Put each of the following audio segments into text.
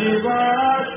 पुण्यवन्त पुण्यवन्त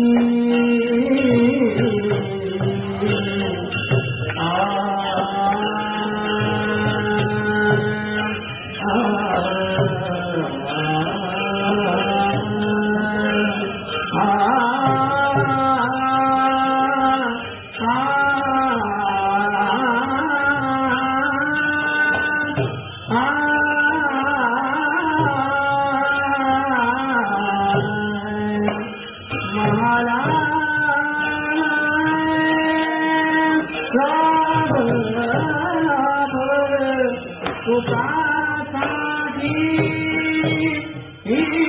傻傻的